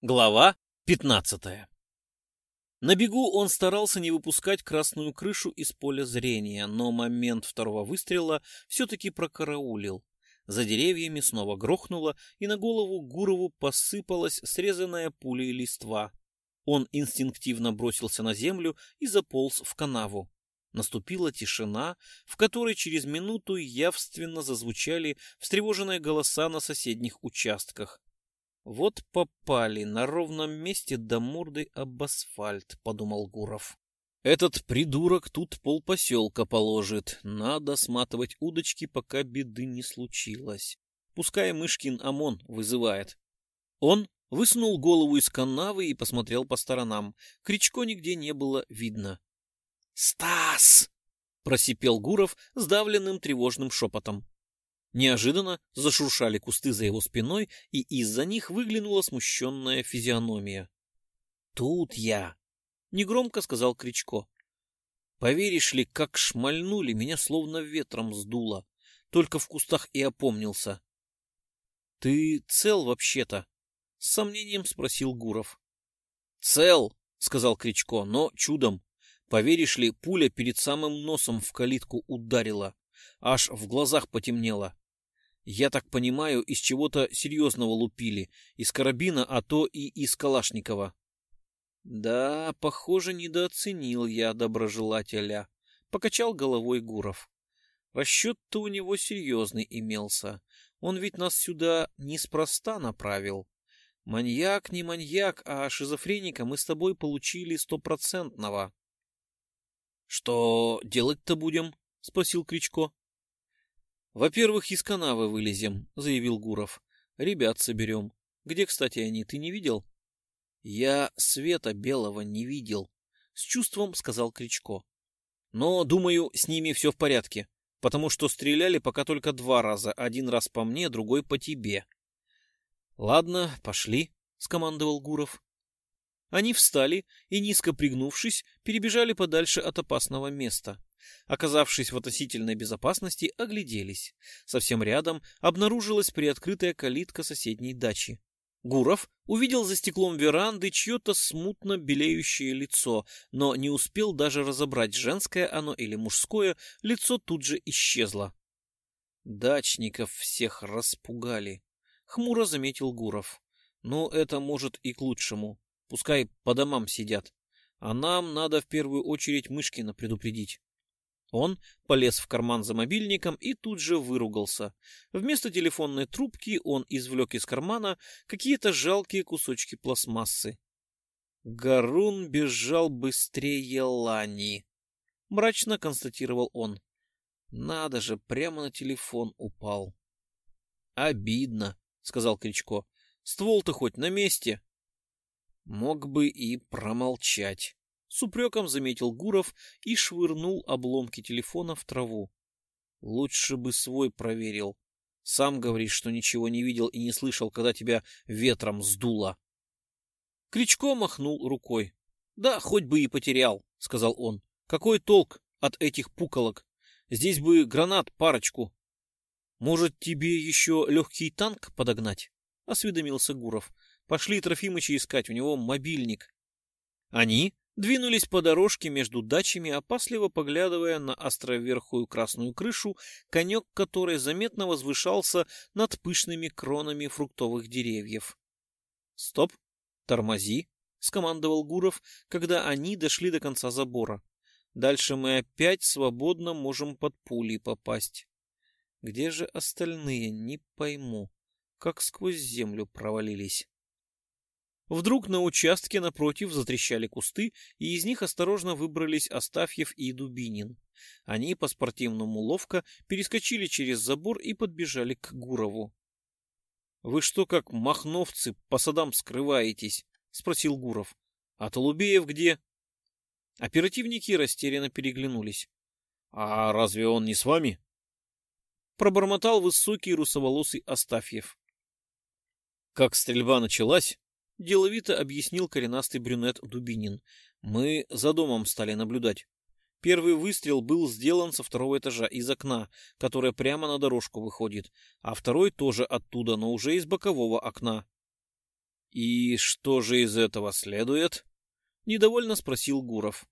Глава 15 На бегу он старался не выпускать красную крышу из поля зрения, но момент второго выстрела все-таки прокараулил. За деревьями снова грохнуло, и на голову Гурову посыпалась срезанная пулей листва. Он инстинктивно бросился на землю и заполз в канаву. Наступила тишина, в которой через минуту явственно зазвучали встревоженные голоса на соседних участках. Вот попали на ровном месте до морды об асфальт, подумал Гуров. Этот придурок тут полпоселка положит. Надо сматывать удочки, пока беды не случилось. Пускай Мышкин ОМОН вызывает. Он высунул голову из канавы и посмотрел по сторонам. Кричко нигде не было видно. «Стас!» — просипел Гуров сдавленным тревожным шепотом. Неожиданно зашуршали кусты за его спиной, и из-за них выглянула смущенная физиономия. «Тут я!» — негромко сказал Кричко. «Поверишь ли, как шмальнули, меня словно ветром сдуло. Только в кустах и опомнился». «Ты цел вообще-то?» — с сомнением спросил Гуров. «Цел!» — сказал Кричко, — «но чудом. Поверишь ли, пуля перед самым носом в калитку ударила. Аж в глазах потемнело. Я так понимаю, из чего-то серьезного лупили. Из карабина, а то и из Калашникова. Да, похоже, недооценил я доброжелателя. Покачал головой Гуров. Расчет-то у него серьезный имелся. Он ведь нас сюда неспроста направил. Маньяк не маньяк, а шизофреника мы с тобой получили стопроцентного. — Что делать-то будем? — спросил Кричко. «Во-первых, из канавы вылезем», — заявил Гуров. «Ребят соберем. Где, кстати, они, ты не видел?» «Я света белого не видел», — с чувством сказал Кричко. «Но, думаю, с ними все в порядке, потому что стреляли пока только два раза, один раз по мне, другой по тебе». «Ладно, пошли», — скомандовал Гуров. Они встали и, низко пригнувшись, перебежали подальше от опасного места. Оказавшись в относительной безопасности, огляделись. Совсем рядом обнаружилась приоткрытая калитка соседней дачи. Гуров увидел за стеклом веранды чье-то смутно белеющее лицо, но не успел даже разобрать, женское оно или мужское, лицо тут же исчезло. Дачников всех распугали, хмуро заметил Гуров. Но это может и к лучшему. Пускай по домам сидят. А нам надо в первую очередь Мышкина предупредить. Он полез в карман за мобильником и тут же выругался. Вместо телефонной трубки он извлек из кармана какие-то жалкие кусочки пластмассы. Гарун бежал быстрее Лани. Мрачно констатировал он. Надо же, прямо на телефон упал. Обидно, сказал Кричко. Ствол-то хоть на месте. Мог бы и промолчать. С упреком заметил Гуров и швырнул обломки телефона в траву. Лучше бы свой проверил. Сам говоришь, что ничего не видел и не слышал, когда тебя ветром сдуло. Кричко махнул рукой. Да, хоть бы и потерял, сказал он. Какой толк от этих пуколок? Здесь бы гранат парочку. Может, тебе еще легкий танк подогнать? Осведомился Гуров. Пошли Трофимыча искать, у него мобильник. Они двинулись по дорожке между дачами, опасливо поглядывая на островерхую красную крышу, конек которой заметно возвышался над пышными кронами фруктовых деревьев. «Стоп! Тормози!» — скомандовал Гуров, когда они дошли до конца забора. «Дальше мы опять свободно можем под пули попасть. Где же остальные, не пойму, как сквозь землю провалились». Вдруг на участке напротив затрещали кусты, и из них осторожно выбрались Астафьев и Дубинин. Они по-спортивному ловко перескочили через забор и подбежали к Гурову. — Вы что, как махновцы, по садам скрываетесь? — спросил Гуров. — А Толубеев где? Оперативники растерянно переглянулись. — А разве он не с вами? Пробормотал высокий русоволосый Астафьев. Как стрельба началась, — деловито объяснил коренастый брюнет Дубинин. «Мы за домом стали наблюдать. Первый выстрел был сделан со второго этажа, из окна, которое прямо на дорожку выходит, а второй тоже оттуда, но уже из бокового окна. И что же из этого следует? Недовольно спросил Гуров.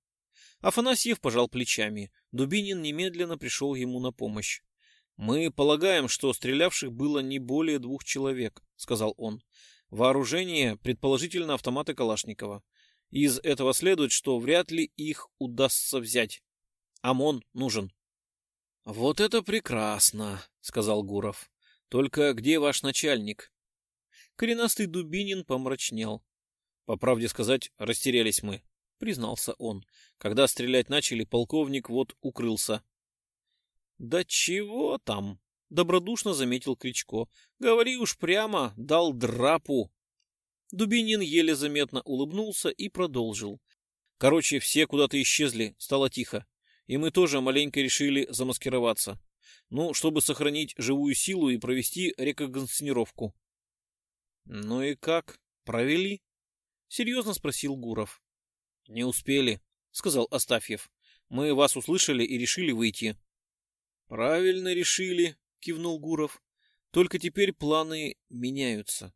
Афанасьев пожал плечами. Дубинин немедленно пришел ему на помощь. «Мы полагаем, что стрелявших было не более двух человек», — сказал он. «Вооружение, предположительно, автоматы Калашникова. Из этого следует, что вряд ли их удастся взять. ОМОН нужен». «Вот это прекрасно», — сказал Гуров. «Только где ваш начальник?» Коренастый Дубинин помрачнел. «По правде сказать, растерялись мы», — признался он. «Когда стрелять начали, полковник вот укрылся». «Да чего там?» — добродушно заметил Кричко. «Говори уж прямо, дал драпу». Дубинин еле заметно улыбнулся и продолжил. Короче, все куда-то исчезли, стало тихо и мы тоже маленько решили замаскироваться. Ну, чтобы сохранить живую силу и провести рекогносцировку. — Ну и как? Провели? — серьезно спросил Гуров. — Не успели, — сказал Астафьев. — Мы вас услышали и решили выйти. — Правильно решили, — кивнул Гуров. — Только теперь планы меняются.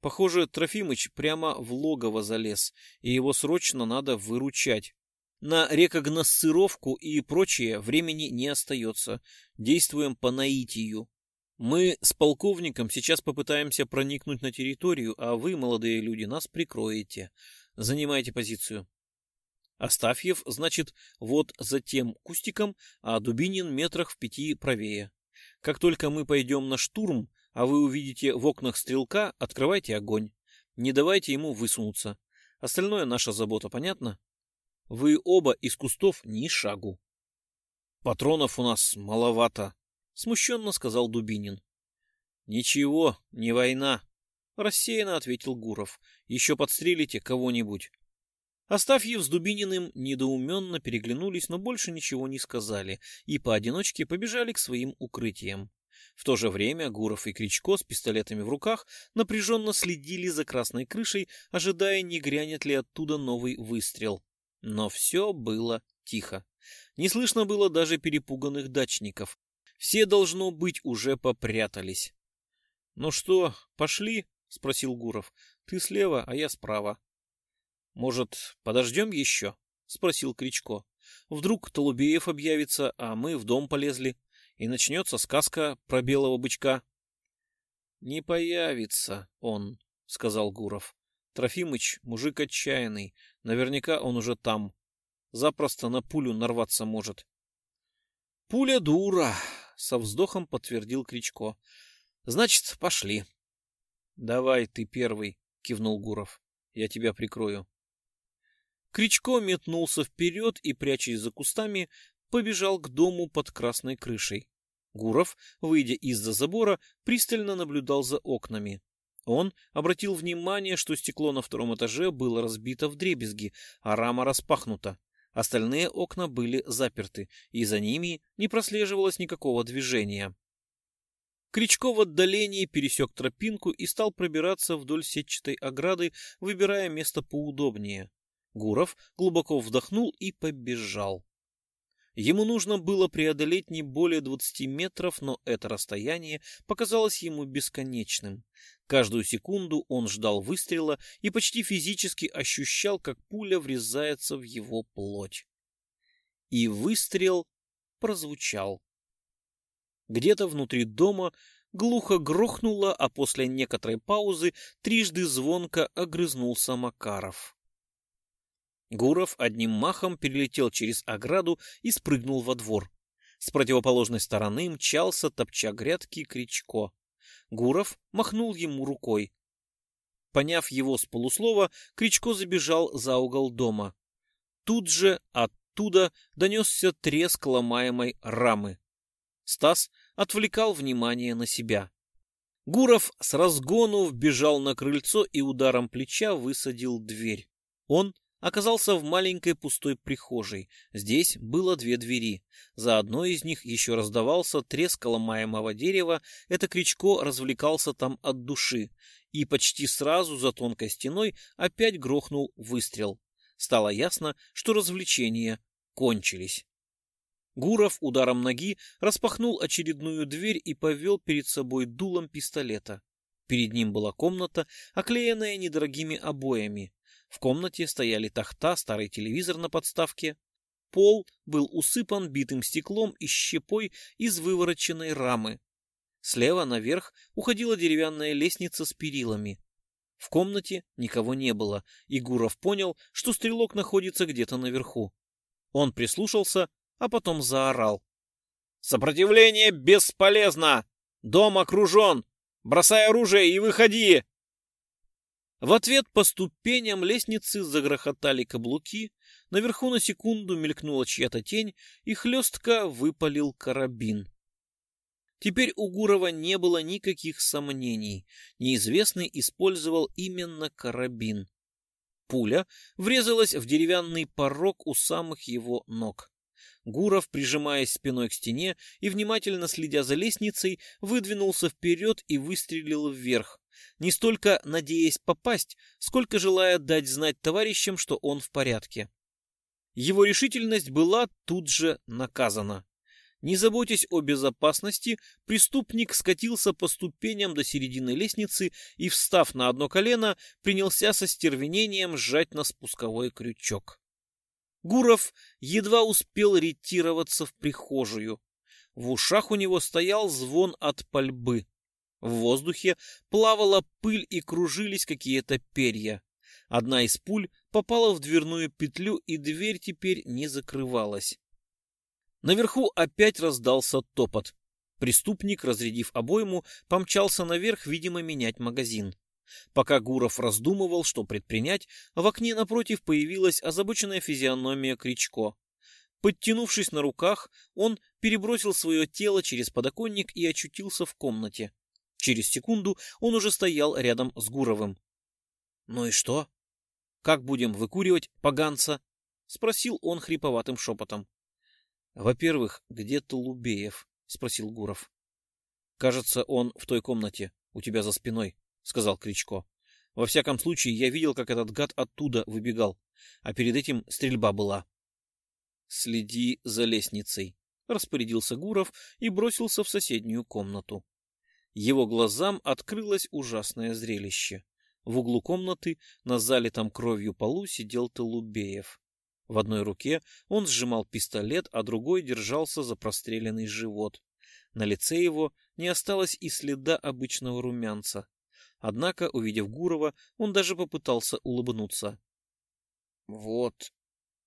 Похоже, Трофимыч прямо в логово залез, и его срочно надо выручать. На рекогносцировку и прочее времени не остается. Действуем по наитию. Мы с полковником сейчас попытаемся проникнуть на территорию, а вы, молодые люди, нас прикроете. Занимайте позицию. Астафьев, значит, вот за тем кустиком, а Дубинин метрах в пяти правее. Как только мы пойдем на штурм, а вы увидите в окнах стрелка, открывайте огонь. Не давайте ему высунуться. Остальное наша забота, понятно? Вы оба из кустов ни шагу. Патронов у нас маловато, смущенно сказал Дубинин. Ничего, не война, рассеянно ответил Гуров. Еще подстрелите кого-нибудь. Остафьев с Дубининым недоуменно переглянулись, но больше ничего не сказали и поодиночке побежали к своим укрытиям. В то же время Гуров и Кричко с пистолетами в руках напряженно следили за красной крышей, ожидая, не грянет ли оттуда новый выстрел. Но все было тихо. Не слышно было даже перепуганных дачников. Все, должно быть, уже попрятались. — Ну что, пошли? — спросил Гуров. — Ты слева, а я справа. — Может, подождем еще? — спросил Кричко. — Вдруг Толубеев объявится, а мы в дом полезли, и начнется сказка про белого бычка. — Не появится он, — сказал Гуров. Трофимыч мужик отчаянный, наверняка он уже там. Запросто на пулю нарваться может. Пуля дура, со вздохом подтвердил Кричко. Значит, пошли. Давай ты первый, кивнул Гуров. Я тебя прикрою. Кричко метнулся вперед и, прячась за кустами, побежал к дому под красной крышей. Гуров, выйдя из-за забора, пристально наблюдал за окнами. Он обратил внимание, что стекло на втором этаже было разбито в дребезги, а рама распахнута. Остальные окна были заперты, и за ними не прослеживалось никакого движения. Кричко в отдалении пересек тропинку и стал пробираться вдоль сетчатой ограды, выбирая место поудобнее. Гуров глубоко вдохнул и побежал. Ему нужно было преодолеть не более 20 метров, но это расстояние показалось ему бесконечным. Каждую секунду он ждал выстрела и почти физически ощущал, как пуля врезается в его плоть. И выстрел прозвучал. Где-то внутри дома глухо грохнуло, а после некоторой паузы трижды звонко огрызнулся Макаров. Гуров одним махом перелетел через ограду и спрыгнул во двор. С противоположной стороны мчался, топча грядки, Кричко. Гуров махнул ему рукой. Поняв его с полуслова, Кричко забежал за угол дома. Тут же оттуда донесся треск ломаемой рамы. Стас отвлекал внимание на себя. Гуров с разгону вбежал на крыльцо и ударом плеча высадил дверь. Он оказался в маленькой пустой прихожей. Здесь было две двери. За одной из них еще раздавался треск ломаемого дерева. Это Кричко развлекался там от души. И почти сразу за тонкой стеной опять грохнул выстрел. Стало ясно, что развлечения кончились. Гуров ударом ноги распахнул очередную дверь и повел перед собой дулом пистолета. Перед ним была комната, оклеенная недорогими обоями. В комнате стояли тахта, старый телевизор на подставке. Пол был усыпан битым стеклом и щепой из вывороченной рамы. Слева наверх уходила деревянная лестница с перилами. В комнате никого не было, и Гуров понял, что стрелок находится где-то наверху. Он прислушался, а потом заорал. «Сопротивление бесполезно! Дом окружен! Бросай оружие и выходи!» В ответ по ступеням лестницы загрохотали каблуки, наверху на секунду мелькнула чья-то тень, и хлестко выпалил карабин. Теперь у Гурова не было никаких сомнений. Неизвестный использовал именно карабин. Пуля врезалась в деревянный порог у самых его ног. Гуров, прижимаясь спиной к стене и внимательно следя за лестницей, выдвинулся вперед и выстрелил вверх, не столько надеясь попасть, сколько желая дать знать товарищам, что он в порядке. Его решительность была тут же наказана. Не заботясь о безопасности, преступник скатился по ступеням до середины лестницы и, встав на одно колено, принялся со стервенением сжать на спусковой крючок. Гуров едва успел ретироваться в прихожую. В ушах у него стоял звон от пальбы. В воздухе плавала пыль и кружились какие-то перья. Одна из пуль попала в дверную петлю, и дверь теперь не закрывалась. Наверху опять раздался топот. Преступник, разрядив обойму, помчался наверх, видимо, менять магазин. Пока Гуров раздумывал, что предпринять, в окне напротив появилась озабоченная физиономия Кричко. Подтянувшись на руках, он перебросил свое тело через подоконник и очутился в комнате. Через секунду он уже стоял рядом с Гуровым. — Ну и что? Как будем выкуривать поганца? — спросил он хриповатым шепотом. — Во-первых, где Толубеев? — спросил Гуров. — Кажется, он в той комнате, у тебя за спиной сказал Кричко. Во всяком случае, я видел, как этот гад оттуда выбегал, а перед этим стрельба была. Следи за лестницей, распорядился Гуров и бросился в соседнюю комнату. Его глазам открылось ужасное зрелище. В углу комнаты на залитом кровью полу сидел Толубеев. В одной руке он сжимал пистолет, а другой держался за простреленный живот. На лице его не осталось и следа обычного румянца. Однако, увидев Гурова, он даже попытался улыбнуться. — Вот,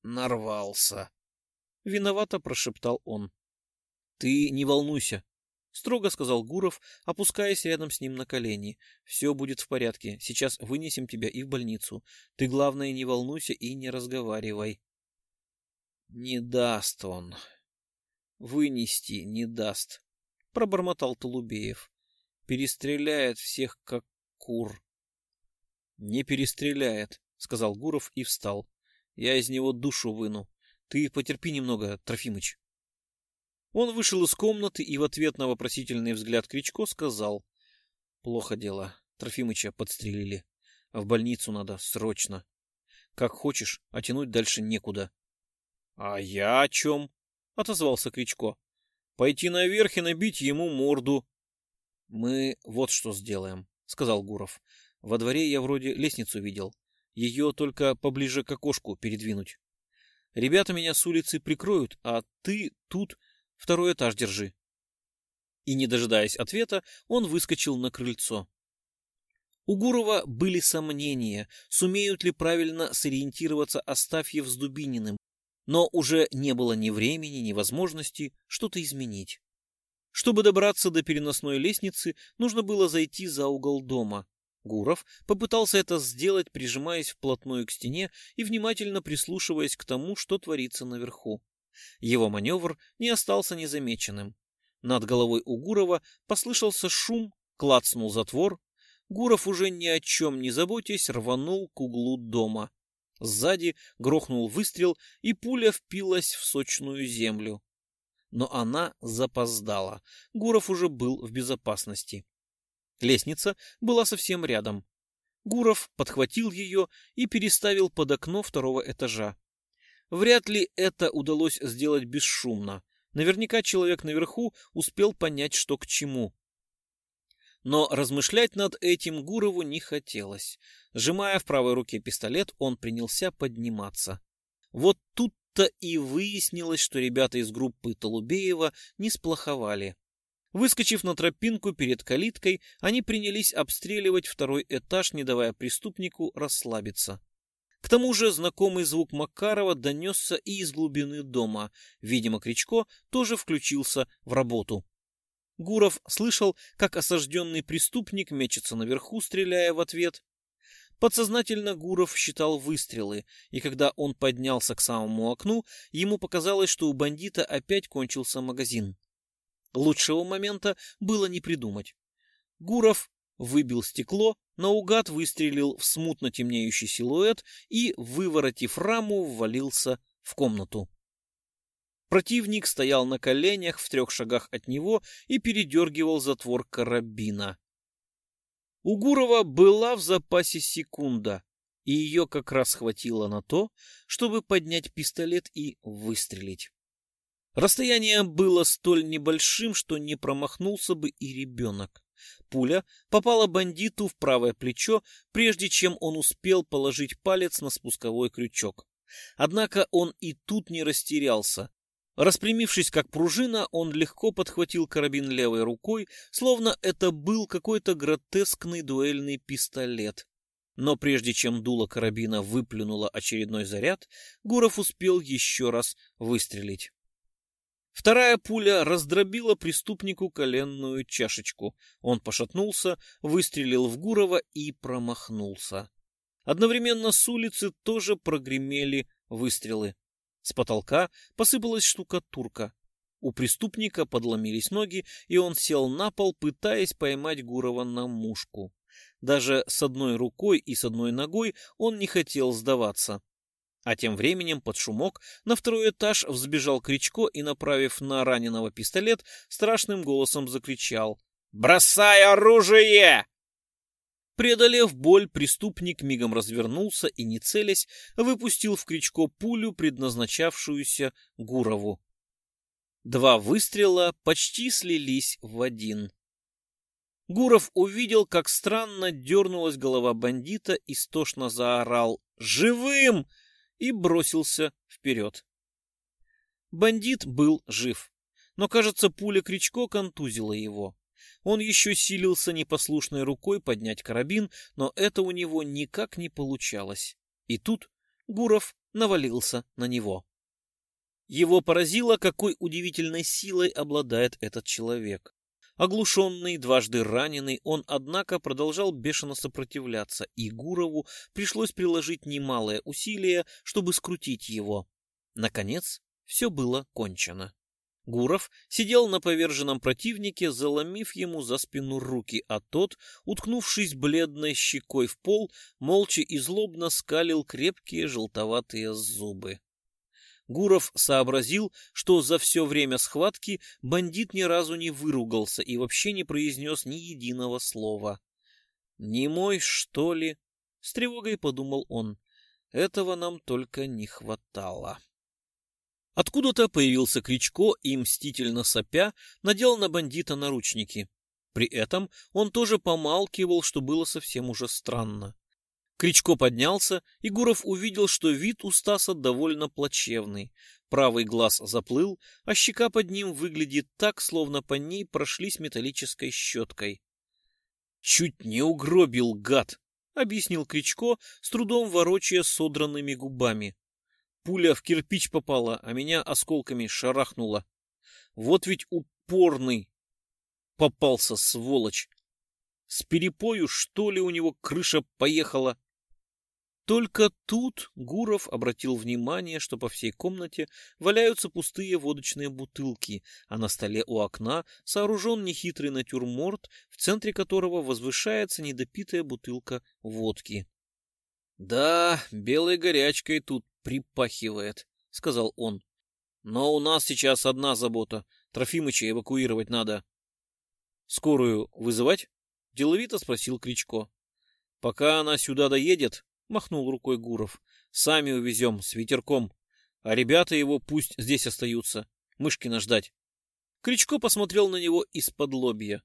нарвался. — виновато прошептал он. — Ты не волнуйся, — строго сказал Гуров, опускаясь рядом с ним на колени. — Все будет в порядке. Сейчас вынесем тебя и в больницу. Ты, главное, не волнуйся и не разговаривай. — Не даст он. Вынести не даст, — пробормотал Толубеев. — Перестреляет всех, как кур. Не перестреляет, сказал Гуров и встал. Я из него душу выну. Ты потерпи немного, Трофимыч. Он вышел из комнаты и в ответ на вопросительный взгляд Кричко сказал. Плохо дело. Трофимыча подстрелили. В больницу надо срочно. Как хочешь, а тянуть дальше некуда. — А я о чем? — отозвался Кричко. — Пойти наверх и набить ему морду. — Мы вот что сделаем сказал Гуров. Во дворе я вроде лестницу видел. Ее только поближе к окошку передвинуть. Ребята меня с улицы прикроют, а ты тут второй этаж держи. И, не дожидаясь ответа, он выскочил на крыльцо. У Гурова были сомнения, сумеют ли правильно сориентироваться Астафьев с Дубининым, но уже не было ни времени, ни возможности что-то изменить. Чтобы добраться до переносной лестницы, нужно было зайти за угол дома. Гуров попытался это сделать, прижимаясь вплотную к стене и внимательно прислушиваясь к тому, что творится наверху. Его маневр не остался незамеченным. Над головой у Гурова послышался шум, клацнул затвор. Гуров, уже ни о чем не заботясь, рванул к углу дома. Сзади грохнул выстрел, и пуля впилась в сочную землю но она запоздала. Гуров уже был в безопасности. Лестница была совсем рядом. Гуров подхватил ее и переставил под окно второго этажа. Вряд ли это удалось сделать бесшумно. Наверняка человек наверху успел понять, что к чему. Но размышлять над этим Гурову не хотелось. Сжимая в правой руке пистолет, он принялся подниматься. Вот тут-то и выяснилось, что ребята из группы Толубеева не сплоховали. Выскочив на тропинку перед калиткой, они принялись обстреливать второй этаж, не давая преступнику расслабиться. К тому же знакомый звук Макарова донесся и из глубины дома. Видимо, Кричко тоже включился в работу. Гуров слышал, как осажденный преступник мечется наверху, стреляя в ответ. Подсознательно Гуров считал выстрелы, и когда он поднялся к самому окну, ему показалось, что у бандита опять кончился магазин. Лучшего момента было не придумать. Гуров выбил стекло, наугад выстрелил в смутно темнеющий силуэт и, выворотив раму, ввалился в комнату. Противник стоял на коленях в трех шагах от него и передергивал затвор карабина. У Гурова была в запасе секунда, и ее как раз хватило на то, чтобы поднять пистолет и выстрелить. Расстояние было столь небольшим, что не промахнулся бы и ребенок. Пуля попала бандиту в правое плечо, прежде чем он успел положить палец на спусковой крючок. Однако он и тут не растерялся. Распрямившись как пружина, он легко подхватил карабин левой рукой, словно это был какой-то гротескный дуэльный пистолет. Но прежде чем дуло карабина выплюнуло очередной заряд, Гуров успел еще раз выстрелить. Вторая пуля раздробила преступнику коленную чашечку. Он пошатнулся, выстрелил в Гурова и промахнулся. Одновременно с улицы тоже прогремели выстрелы. С потолка посыпалась штукатурка. У преступника подломились ноги, и он сел на пол, пытаясь поймать Гурова на мушку. Даже с одной рукой и с одной ногой он не хотел сдаваться. А тем временем под шумок на второй этаж взбежал Кричко и, направив на раненого пистолет, страшным голосом закричал «Бросай оружие!» Преодолев боль, преступник мигом развернулся и, не целясь, выпустил в Кричко пулю, предназначавшуюся Гурову. Два выстрела почти слились в один. Гуров увидел, как странно дернулась голова бандита, истошно заорал «Живым!» И бросился вперед. Бандит был жив, но, кажется, пуля Кричко контузила его. Он еще силился непослушной рукой поднять карабин, но это у него никак не получалось. И тут Гуров навалился на него. Его поразило, какой удивительной силой обладает этот человек. Оглушенный, дважды раненый, он, однако, продолжал бешено сопротивляться, и Гурову пришлось приложить немалое усилие, чтобы скрутить его. Наконец, все было кончено. Гуров сидел на поверженном противнике, заломив ему за спину руки, а тот, уткнувшись бледной щекой в пол, молча и злобно скалил крепкие желтоватые зубы. Гуров сообразил, что за все время схватки бандит ни разу не выругался и вообще не произнес ни единого слова. «Не мой, что ли?» — с тревогой подумал он. «Этого нам только не хватало». Откуда-то появился Кричко и, мстительно сопя, надел на бандита наручники. При этом он тоже помалкивал, что было совсем уже странно. Кричко поднялся, и Гуров увидел, что вид у Стаса довольно плачевный. Правый глаз заплыл, а щека под ним выглядит так, словно по ней прошлись металлической щеткой. «Чуть не угробил, гад!» — объяснил Кричко, с трудом ворочая содранными губами. Пуля в кирпич попала, а меня осколками шарахнула. Вот ведь упорный попался, сволочь! С перепою, что ли, у него крыша поехала? Только тут Гуров обратил внимание, что по всей комнате валяются пустые водочные бутылки, а на столе у окна сооружен нехитрый натюрморт, в центре которого возвышается недопитая бутылка водки. — Да, белой горячкой тут припахивает, — сказал он. — Но у нас сейчас одна забота — Трофимыча эвакуировать надо. — Скорую вызывать? — деловито спросил Кричко. — Пока она сюда доедет, махнул рукой Гуров. Сами увезем с ветерком, а ребята его пусть здесь остаются. Мышкина ждать. Кричко посмотрел на него из-под лобья.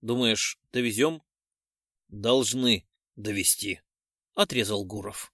Думаешь, довезем? Должны довести, отрезал Гуров.